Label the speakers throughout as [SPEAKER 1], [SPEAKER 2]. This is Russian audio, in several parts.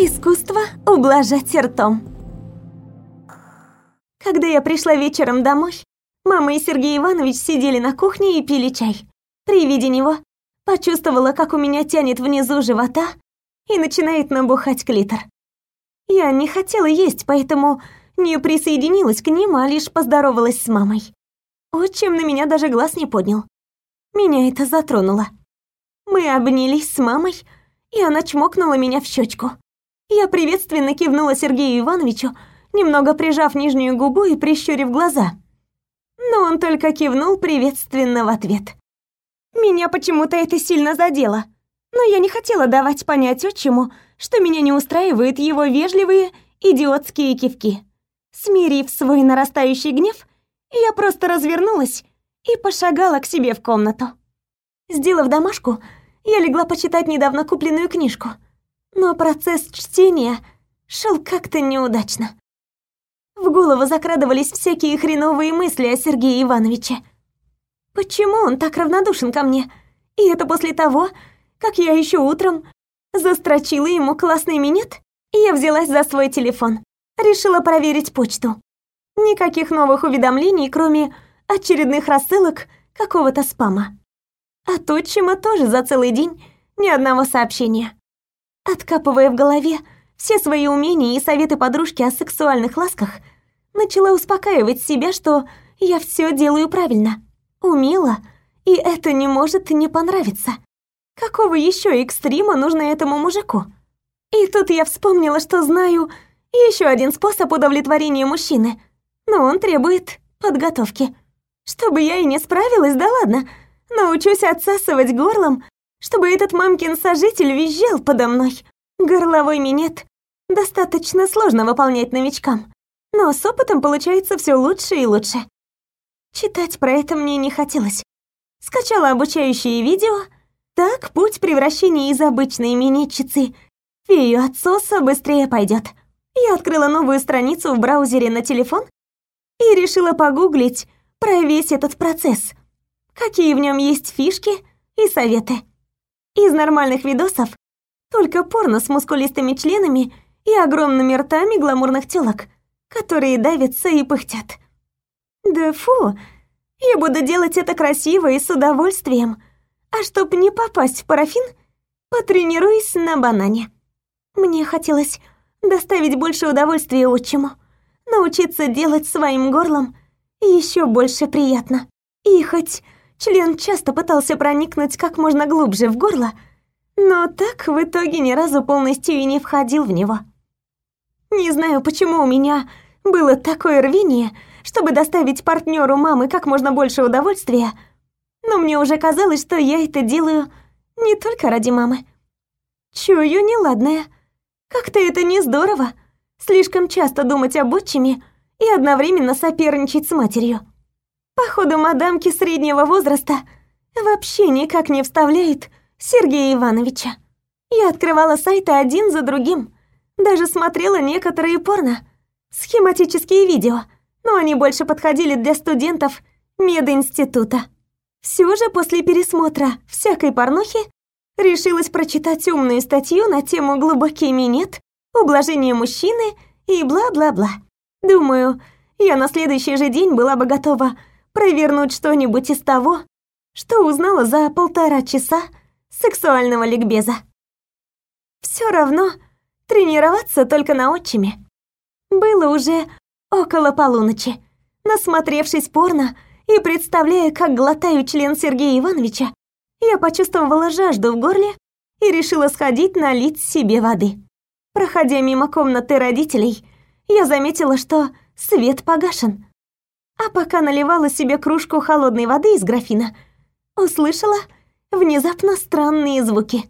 [SPEAKER 1] Искусство ублажать ртом. Когда я пришла вечером домой, мама и Сергей Иванович сидели на кухне и пили чай. При виде него почувствовала, как у меня тянет внизу живота и начинает набухать клитор. Я не хотела есть, поэтому не присоединилась к ним, а лишь поздоровалась с мамой. Отчим на меня даже глаз не поднял. Меня это затронуло. Мы обнялись с мамой, и она чмокнула меня в щечку. Я приветственно кивнула Сергею Ивановичу, немного прижав нижнюю губу и прищурив глаза. Но он только кивнул приветственно в ответ. Меня почему-то это сильно задело, но я не хотела давать понять отчиму, что меня не устраивают его вежливые, идиотские кивки. Смирив свой нарастающий гнев, я просто развернулась и пошагала к себе в комнату. Сделав домашку, я легла почитать недавно купленную книжку — но процесс чтения шел как-то неудачно. В голову закрадывались всякие хреновые мысли о Сергее Ивановиче. Почему он так равнодушен ко мне? И это после того, как я еще утром застрочила ему классный минет, я взялась за свой телефон. Решила проверить почту. Никаких новых уведомлений, кроме очередных рассылок какого-то спама. От отчима тоже за целый день ни одного сообщения. Откапывая в голове все свои умения и советы подружки о сексуальных ласках, начала успокаивать себя, что я все делаю правильно, умело, и это не может не понравиться. Какого еще экстрима нужно этому мужику? И тут я вспомнила, что знаю еще один способ удовлетворения мужчины, но он требует подготовки. Чтобы я и не справилась, да ладно, научусь отсасывать горлом чтобы этот мамкин сожитель визжал подо мной. Горловой минет достаточно сложно выполнять новичкам, но с опытом получается все лучше и лучше. Читать про это мне не хотелось. Скачала обучающие видео. Так путь превращения из обычной минетчицы фею отсоса быстрее пойдет. Я открыла новую страницу в браузере на телефон и решила погуглить про весь этот процесс. Какие в нем есть фишки и советы. Из нормальных видосов только порно с мускулистыми членами и огромными ртами гламурных тёлок, которые давятся и пыхтят. Да фу, я буду делать это красиво и с удовольствием. А чтоб не попасть в парафин, потренируюсь на банане. Мне хотелось доставить больше удовольствия отчиму, научиться делать своим горлом еще больше приятно. И хоть Член часто пытался проникнуть как можно глубже в горло, но так в итоге ни разу полностью и не входил в него. Не знаю, почему у меня было такое рвение, чтобы доставить партнеру мамы как можно больше удовольствия, но мне уже казалось, что я это делаю не только ради мамы. Чую неладное. Как-то это не здорово. Слишком часто думать об отчиме и одновременно соперничать с матерью. Походу, мадамки среднего возраста вообще никак не вставляет Сергея Ивановича. Я открывала сайты один за другим, даже смотрела некоторые порно, схематические видео, но они больше подходили для студентов мединститута. Все же после пересмотра всякой порнухи решилась прочитать умную статью на тему «Глубокий минет», «Ублажение мужчины» и бла-бла-бла. Думаю, я на следующий же день была бы готова провернуть что-нибудь из того, что узнала за полтора часа сексуального ликбеза. Все равно тренироваться только на отчиме. Было уже около полуночи. Насмотревшись порно и представляя, как глотаю член Сергея Ивановича, я почувствовала жажду в горле и решила сходить налить себе воды. Проходя мимо комнаты родителей, я заметила, что свет погашен. А пока наливала себе кружку холодной воды из графина, услышала внезапно странные звуки.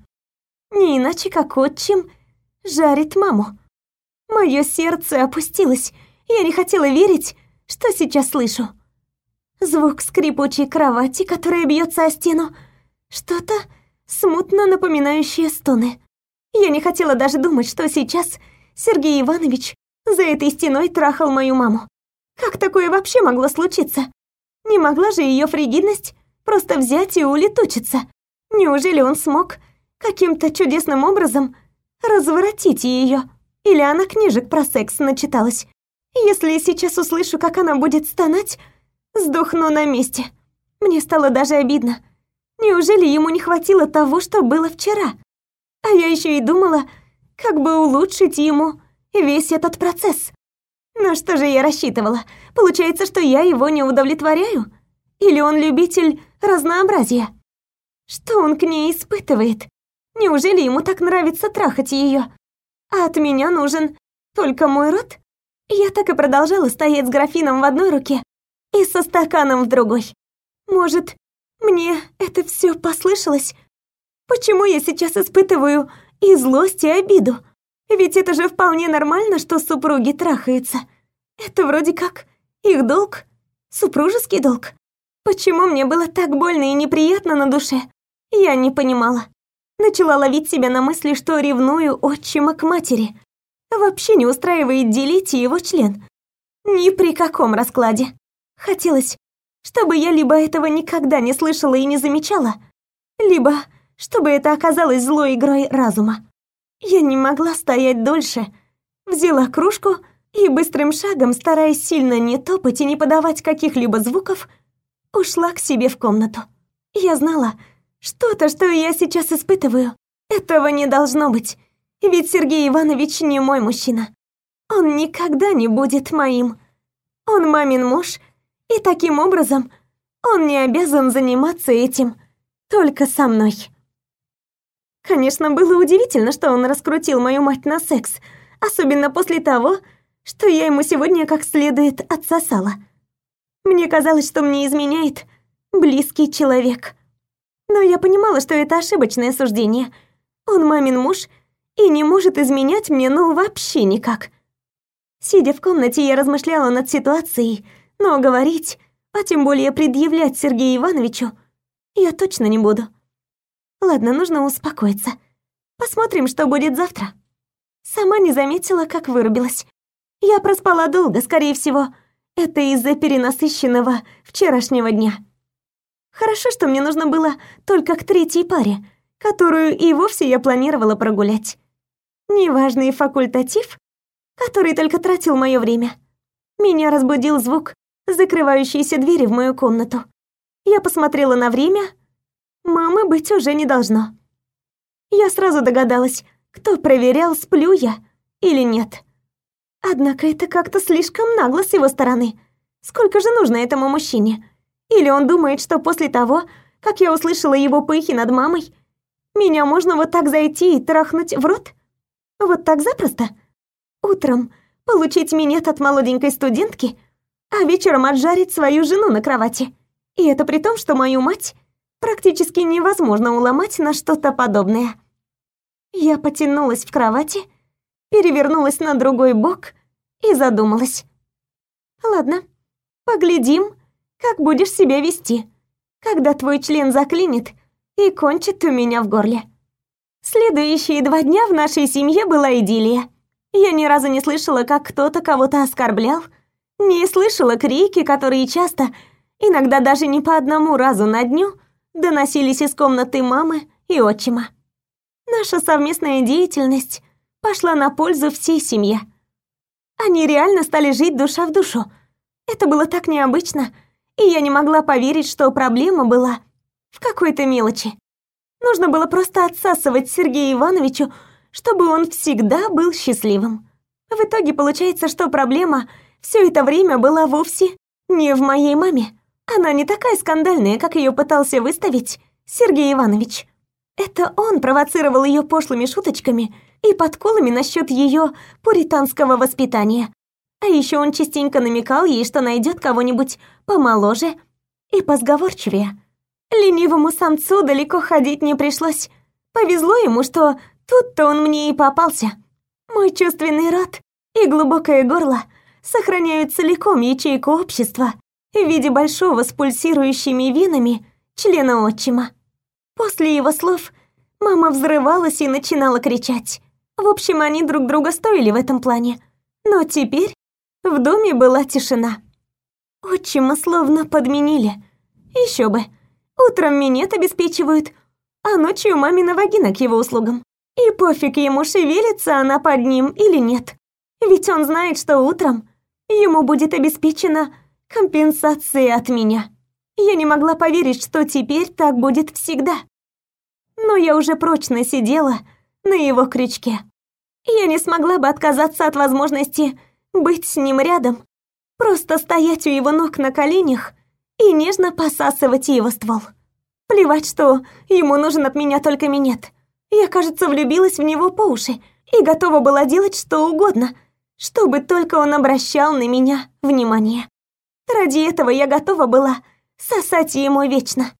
[SPEAKER 1] Не иначе, как отчим жарит маму. Мое сердце опустилось, я не хотела верить, что сейчас слышу. Звук скрипучей кровати, которая бьется о стену, что-то смутно напоминающее стоны. Я не хотела даже думать, что сейчас Сергей Иванович за этой стеной трахал мою маму. Как такое вообще могло случиться? Не могла же ее фригидность просто взять и улетучиться. Неужели он смог каким-то чудесным образом разворотить ее. Или она книжек про секс начиталась. Если сейчас услышу, как она будет стонать, сдохну на месте. Мне стало даже обидно. Неужели ему не хватило того, что было вчера? А я еще и думала, как бы улучшить ему весь этот процесс. Но что же я рассчитывала? Получается, что я его не удовлетворяю? Или он любитель разнообразия? Что он к ней испытывает? Неужели ему так нравится трахать ее? А от меня нужен только мой рот? Я так и продолжала стоять с графином в одной руке и со стаканом в другой. Может, мне это все послышалось? Почему я сейчас испытываю и злость, и обиду? Ведь это же вполне нормально, что супруги трахаются. Это вроде как их долг, супружеский долг. Почему мне было так больно и неприятно на душе? Я не понимала. Начала ловить себя на мысли, что ревную отчима к матери. Вообще не устраивает делить его член. Ни при каком раскладе. Хотелось, чтобы я либо этого никогда не слышала и не замечала, либо чтобы это оказалось злой игрой разума. Я не могла стоять дольше. Взяла кружку и быстрым шагом, стараясь сильно не топать и не подавать каких-либо звуков, ушла к себе в комнату. Я знала, что-то, что я сейчас испытываю, этого не должно быть. Ведь Сергей Иванович не мой мужчина. Он никогда не будет моим. Он мамин муж, и таким образом он не обязан заниматься этим только со мной. Конечно, было удивительно, что он раскрутил мою мать на секс, особенно после того, что я ему сегодня как следует отсосала. Мне казалось, что мне изменяет близкий человек. Но я понимала, что это ошибочное суждение. Он мамин муж и не может изменять мне, ну, вообще никак. Сидя в комнате, я размышляла над ситуацией, но говорить, а тем более предъявлять Сергею Ивановичу, я точно не буду. Ладно, нужно успокоиться. Посмотрим, что будет завтра. Сама не заметила, как вырубилась. Я проспала долго, скорее всего. Это из-за перенасыщенного вчерашнего дня. Хорошо, что мне нужно было только к третьей паре, которую и вовсе я планировала прогулять. Неважный факультатив, который только тратил мое время. Меня разбудил звук закрывающейся двери в мою комнату. Я посмотрела на время. Мамы быть уже не должно. Я сразу догадалась, кто проверял, сплю я или нет. Однако это как-то слишком нагло с его стороны. Сколько же нужно этому мужчине? Или он думает, что после того, как я услышала его пыхи над мамой, меня можно вот так зайти и трахнуть в рот? Вот так запросто? Утром получить минет от молоденькой студентки, а вечером отжарить свою жену на кровати. И это при том, что мою мать практически невозможно уломать на что-то подобное. Я потянулась в кровати, перевернулась на другой бок и задумалась. Ладно, поглядим, как будешь себя вести, когда твой член заклинит и кончит у меня в горле. Следующие два дня в нашей семье была идиллия. Я ни разу не слышала, как кто-то кого-то оскорблял, не слышала крики, которые часто, иногда даже не по одному разу на дню, доносились из комнаты мамы и отчима. Наша совместная деятельность пошла на пользу всей семье. Они реально стали жить душа в душу. Это было так необычно — и я не могла поверить, что проблема была в какой-то мелочи. Нужно было просто отсасывать Сергею Ивановичу, чтобы он всегда был счастливым. В итоге получается, что проблема все это время была вовсе не в моей маме. Она не такая скандальная, как ее пытался выставить Сергей Иванович. Это он провоцировал ее пошлыми шуточками и подколами насчет ее пуританского воспитания. А еще он частенько намекал ей, что найдет кого-нибудь помоложе и позговорчивее. Ленивому самцу далеко ходить не пришлось. Повезло ему, что тут-то он мне и попался. Мой чувственный рот и глубокое горло сохраняют целиком ячейку общества в виде большого с пульсирующими винами члена отчима. После его слов мама взрывалась и начинала кричать. В общем, они друг друга стоили в этом плане. Но теперь в доме была тишина. Отчима словно подменили. Еще бы. Утром минет обеспечивают, а ночью мамина вагина к его услугам. И пофиг ему, шевелится она под ним или нет. Ведь он знает, что утром ему будет обеспечена компенсация от меня. Я не могла поверить, что теперь так будет всегда. Но я уже прочно сидела на его крючке. Я не смогла бы отказаться от возможности быть с ним рядом, просто стоять у его ног на коленях и нежно посасывать его ствол. Плевать, что ему нужен от меня только минет. Я, кажется, влюбилась в него по уши и готова была делать что угодно, чтобы только он обращал на меня внимание. Ради этого я готова была сосать ему вечно.